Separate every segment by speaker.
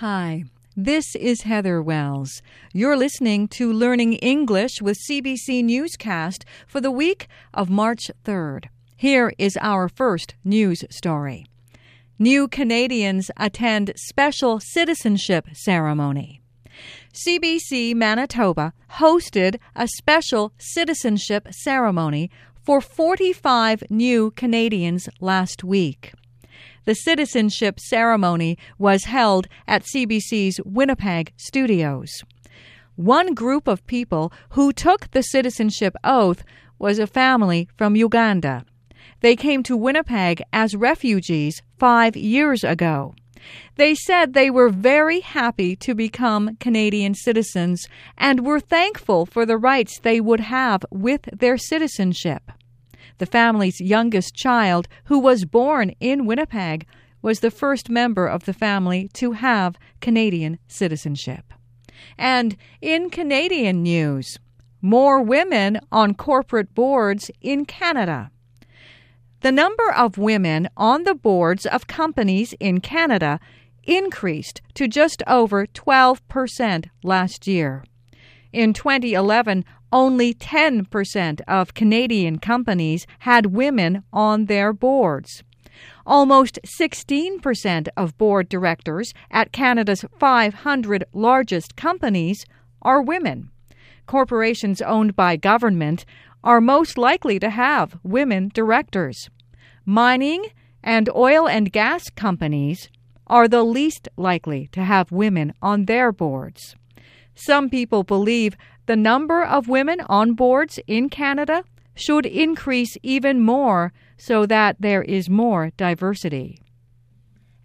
Speaker 1: Hi, this is Heather Wells. You're listening to Learning English with CBC Newscast for the week of March 3rd. Here is our first news story. New Canadians attend special citizenship ceremony. CBC Manitoba hosted a special citizenship ceremony for 45 new Canadians last week. The citizenship ceremony was held at CBC's Winnipeg studios. One group of people who took the citizenship oath was a family from Uganda. They came to Winnipeg as refugees five years ago. They said they were very happy to become Canadian citizens and were thankful for the rights they would have with their citizenship. The family's youngest child, who was born in Winnipeg, was the first member of the family to have Canadian citizenship. And in Canadian news, more women on corporate boards in Canada. The number of women on the boards of companies in Canada increased to just over 12% last year. In 2011, only 10% of Canadian companies had women on their boards. Almost 16% of board directors at Canada's 500 largest companies are women. Corporations owned by government are most likely to have women directors. Mining and oil and gas companies are the least likely to have women on their boards. Some people believe the number of women on boards in Canada should increase even more so that there is more diversity.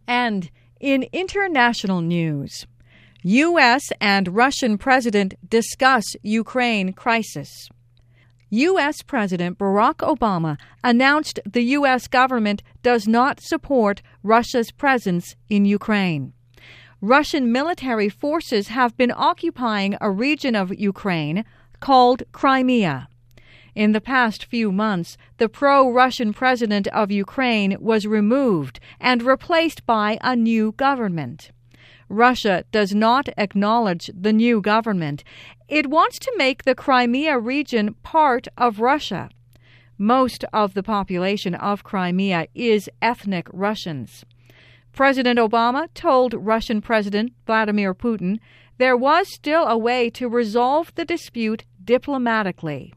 Speaker 1: And in international news, U.S. and Russian President discuss Ukraine crisis. U.S. President Barack Obama announced the U.S. government does not support Russia's presence in Ukraine. Russian military forces have been occupying a region of Ukraine called Crimea. In the past few months, the pro Russian president of Ukraine was removed and replaced by a new government. Russia does not acknowledge the new government. It wants to make the Crimea region part of Russia. Most of the population of Crimea is ethnic Russians. President Obama told Russian President Vladimir Putin there was still a way to resolve the dispute diplomatically.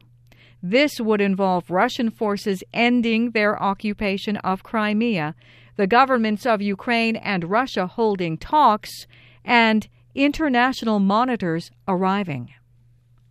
Speaker 1: This would involve Russian forces ending their occupation of Crimea, the governments of Ukraine and Russia holding talks, and international monitors arriving.